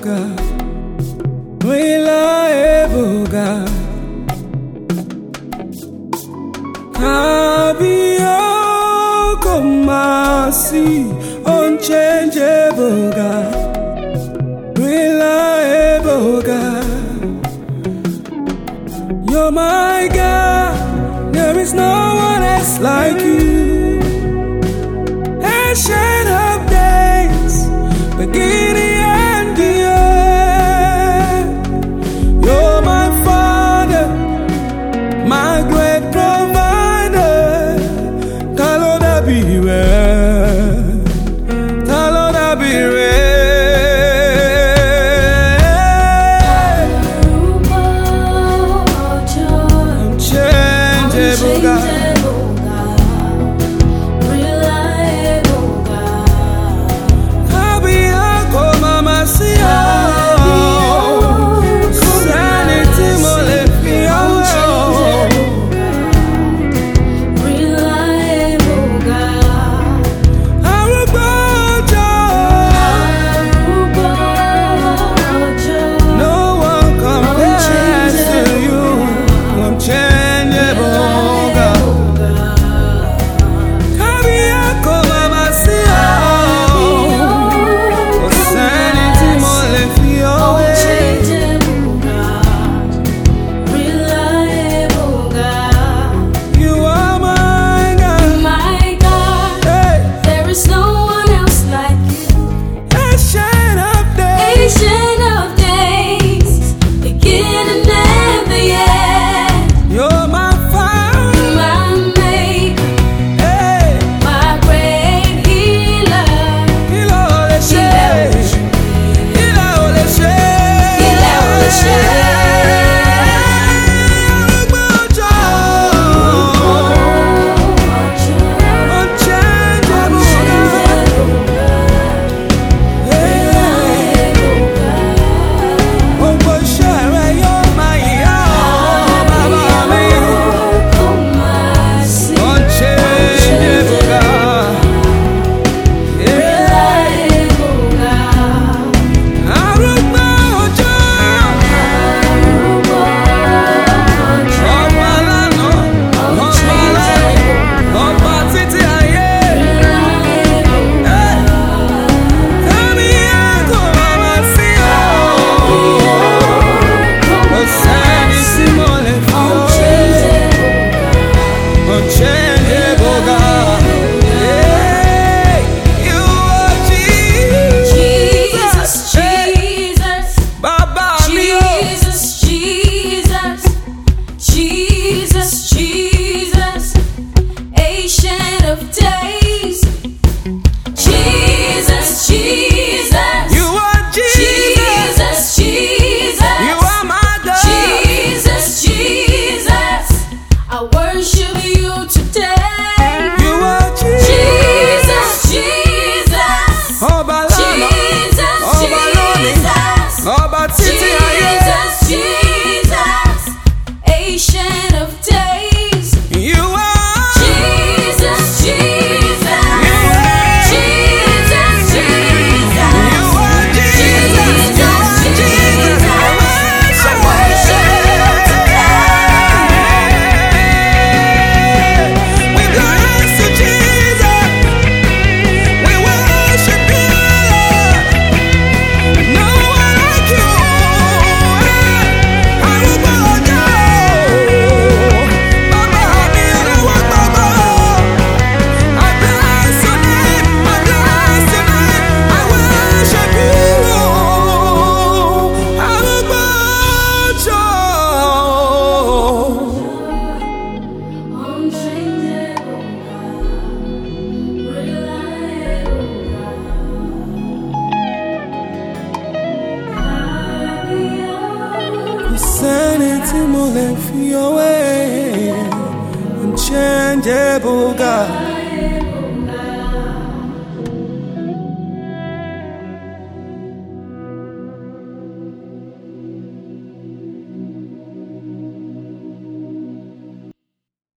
evuka mwila evuka. Kabiyoko masi onchenje evuka. Mwila you're my God there is no one else like you. Ancient of days begin party. Mo lè fi ọwé unchangeable God